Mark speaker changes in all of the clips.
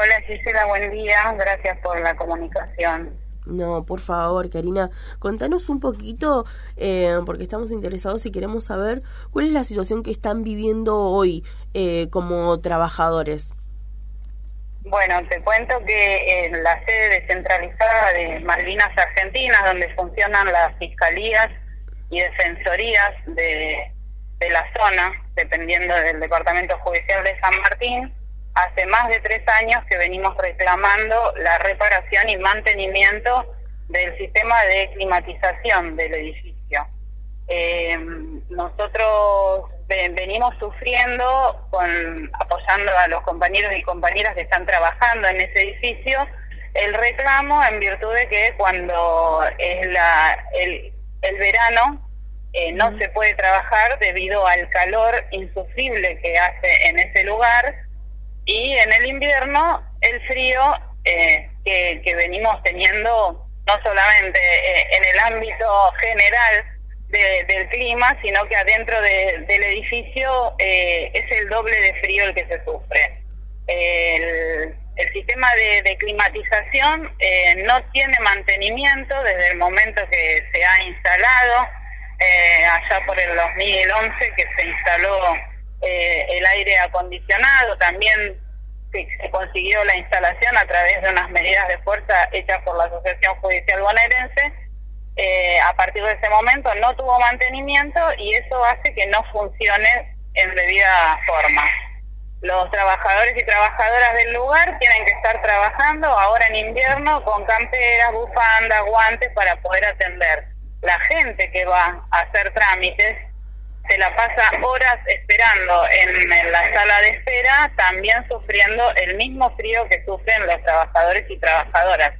Speaker 1: Hola Gisela, buen día. Gracias por la comunicación.
Speaker 2: No, por favor, Karina, contanos un poquito, eh, porque estamos interesados y queremos saber cuál es la situación que están viviendo hoy eh, como trabajadores.
Speaker 1: Bueno, te cuento que en la sede descentralizada de Malvinas Argentinas, donde funcionan las fiscalías y defensorías de, de la zona, dependiendo del Departamento Judicial de San Martín, hace más de tres años que venimos reclamando la reparación y mantenimiento del sistema de climatización del edificio. Eh, nosotros venimos sufriendo, con, apoyando a los compañeros y compañeras que están trabajando en ese edificio, el reclamo en virtud de que cuando es la, el, el verano eh, no se puede trabajar debido al calor insufrible que hace en ese lugar y en el invierno el frío eh, que, venimos teniendo no solamente eh, en el ámbito general del clima, sino que adentro del edificio eh, es el doble de frío el que se sufre. El, sistema de, climatización no tiene mantenimiento desde el momento que se ha instalado, allá por el 2011 que se instaló eh, el aire acondicionado, también se, consiguió la instalación a través de unas medidas de fuerza hechas por la Asociación Judicial Bonaerense. Eh, a partir de ese momento no tuvo mantenimiento y eso hace que no funcione en debida forma. Los trabajadores y trabajadoras del lugar tienen que estar trabajando ahora en invierno con camperas, bufandas, guantes para poder atender. La gente que va a hacer trámites se la pasa horas esperando en, la sala de espera, también sufriendo el mismo frío que sufren los trabajadores y trabajadoras.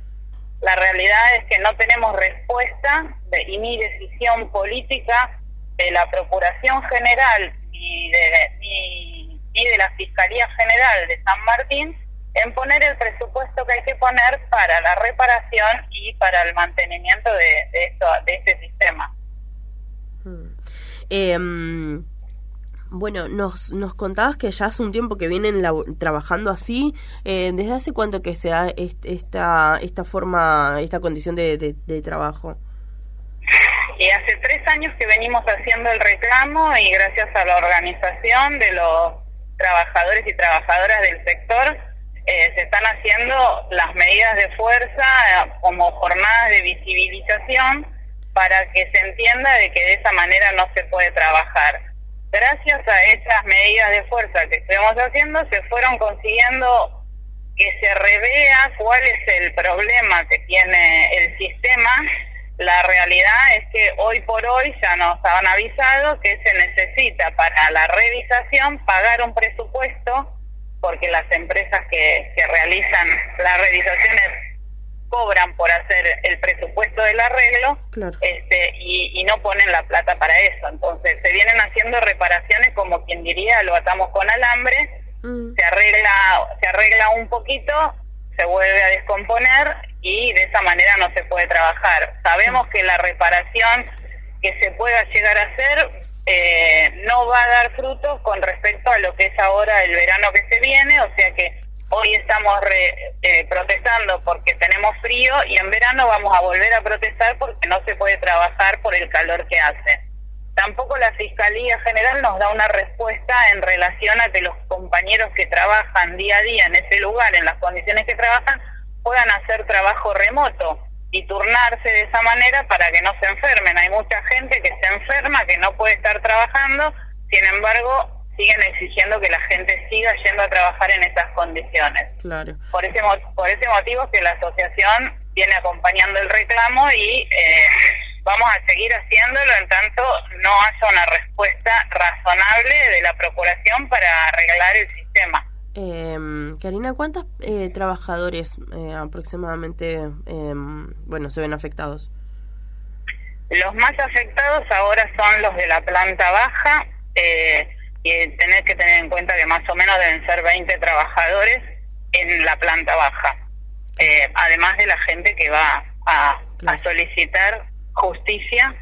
Speaker 1: La realidad es que no tenemos respuesta y ni decisión política de la Procuración General ni de, de la Fiscalía General de San Martín en poner el presupuesto que hay que poner para la reparación y para el mantenimiento de, de, esto, de este sistema.
Speaker 2: Eh, bueno, nos, nos contabas que ya hace un tiempo que vienen trabajando así. Eh, ¿Desde hace cuánto que se da esta, esta forma, esta condición de, de, trabajo?
Speaker 1: Y hace tres años que venimos haciendo el reclamo y gracias a la organización de los trabajadores y trabajadoras del sector eh, se están haciendo las medidas de fuerza eh, como jornadas de visibilización para que se entienda de que de esa manera no se puede trabajar. Gracias a esas medidas de fuerza que estamos haciendo, se fueron consiguiendo que se revea cuál es el problema que tiene el sistema. La realidad es que hoy por hoy ya nos han avisado que se necesita para la revisación pagar un presupuesto, porque las empresas que, que realizan las revisaciones cobran por hacer el presupuesto del arreglo este, y, no ponen la plata para eso. Entonces se vienen haciendo reparaciones como quien diría, lo atamos con alambre, mm. se arregla se arregla un poquito, se vuelve a descomponer y de esa manera no se puede trabajar. Sabemos que la reparación que se pueda llegar a hacer eh, no va a dar frutos con respecto a lo que es ahora el verano que se viene, o sea que Hoy estamos eh, protestando porque tenemos frío y en verano vamos a volver a protestar porque no se puede trabajar por el calor que hace. Tampoco la Fiscalía General nos da una respuesta en relación a que los compañeros que trabajan día a día en ese lugar, en las condiciones que trabajan, puedan hacer trabajo remoto y turnarse de esa manera para que no se enfermen. Hay mucha gente que se enferma, que no puede estar trabajando, sin embargo, siguen exigiendo que la gente siga yendo a trabajar en esas condiciones.
Speaker 2: Claro.
Speaker 1: Por ese, por ese motivo que la asociación viene acompañando el reclamo y eh, vamos a seguir haciéndolo en tanto no haya una respuesta razonable de la Procuración para arreglar el sistema.
Speaker 2: Eh, Karina, ¿cuántos eh, trabajadores eh, aproximadamente em, bueno, se ven afectados?
Speaker 1: Los más afectados ahora son los de la planta baja. Eh, y tenés que tener en cuenta que más o menos deben ser 20 trabajadores en la planta baja, eh, además de la gente que va a, solicitar justicia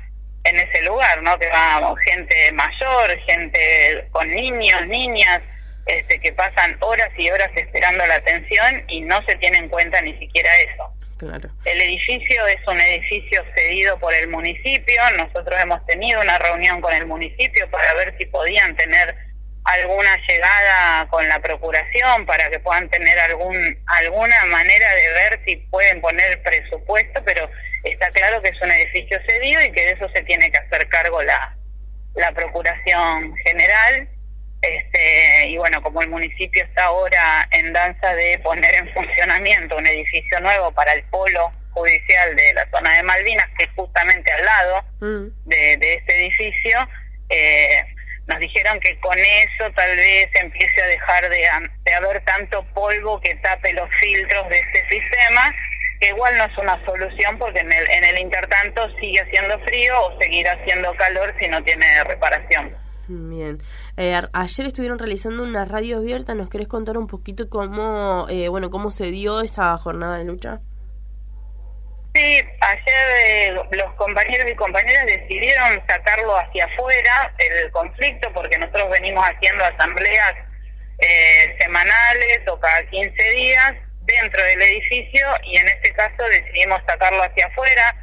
Speaker 1: en ese lugar, ¿no? Que va gente mayor, gente con niños, niñas, este, que pasan horas y horas esperando la atención y no se tiene en cuenta ni siquiera eso. El edificio es un edificio cedido por el municipio. Nosotros hemos tenido una reunión con el municipio para ver si podían tener alguna llegada con la procuración para que puedan tener algún alguna manera de ver si pueden poner presupuesto, pero está claro que es un edificio cedido y que de eso se tiene que hacer cargo la la procuración general. Este, y bueno, como el municipio está ahora en danza de poner en funcionamiento un edificio nuevo para el polo judicial de la zona de Malvinas, que es justamente al lado mm. de, este edificio, eh, nos dijeron que con eso tal vez empiece a dejar de, de haber tanto polvo que tape los filtros de este sistema, que igual no es una solución porque en el, en el intertanto sigue haciendo frío o seguirá haciendo calor si no tiene reparación.
Speaker 2: Bien. Eh, ayer estuvieron realizando una radio abierta. ¿Nos querés contar un poquito cómo, eh, bueno, cómo se dio esta jornada de lucha?
Speaker 1: Sí, ayer eh, los compañeros y compañeras decidieron sacarlo hacia afuera, el conflicto, porque nosotros venimos haciendo asambleas semanales o cada 15 días dentro del edificio y en este caso decidimos sacarlo hacia afuera.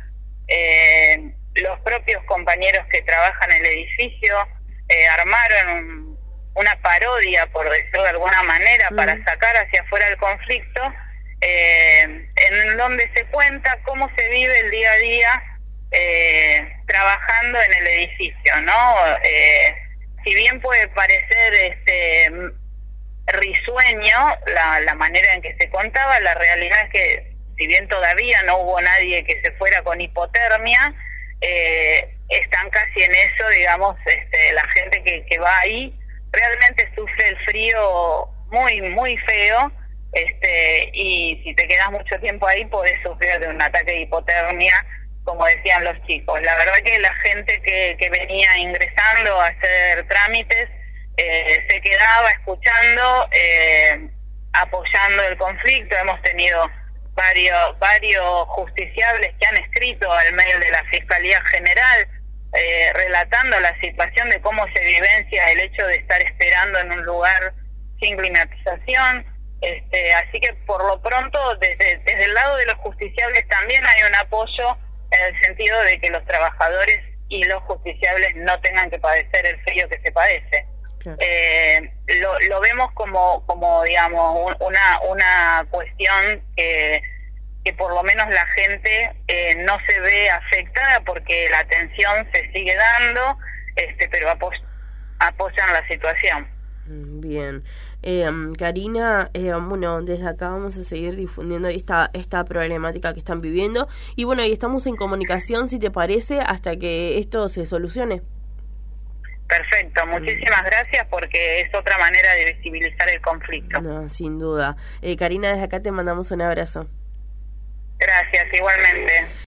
Speaker 1: los propios compañeros que trabajan en el edificio eh, armaron una parodia, por decirlo de alguna manera, para sacar hacia afuera el conflicto, eh, en donde se cuenta cómo se vive el día a día eh, trabajando en el edificio, ¿no? si bien puede parecer este risueño la, la manera en que se contaba, la realidad es que si bien todavía no hubo nadie que se fuera con hipotermia, eh, están casi en eso, digamos, este, la gente que, que va ahí realmente sufre el frío muy, muy feo, este, y si te quedas mucho tiempo ahí podés sufrir de un ataque de hipotermia, como decían los chicos. La verdad que la gente que, que venía ingresando a hacer trámites eh, se quedaba escuchando, eh, apoyando el conflicto. Hemos tenido varios, varios justiciables que han escrito al mail de la Fiscalía General eh, relatando la situación de cómo se vivencia el hecho de estar esperando en un lugar sin climatización. Este, así que por lo pronto desde, desde el lado de los justiciables también hay un apoyo en el sentido de que los trabajadores y los justiciables no tengan que padecer el frío que se padece. Eh, lo, lo vemos como, como digamos, una, una cuestión que, que por lo menos la gente eh, no se ve afectada porque la atención se sigue dando, este, pero apoyan la situación.
Speaker 2: Mm, bien. Eh, Karina, eh, bueno, desde acá vamos a seguir difundiendo esta, esta problemática que están viviendo y bueno, y estamos en comunicación, si te parece, hasta que esto se solucione.
Speaker 1: Perfecto, muchísimas gracias porque es otra manera de visibilizar el conflicto.
Speaker 2: No, sin duda. Eh, Karina, desde acá te mandamos un abrazo.
Speaker 1: Gracias, igualmente.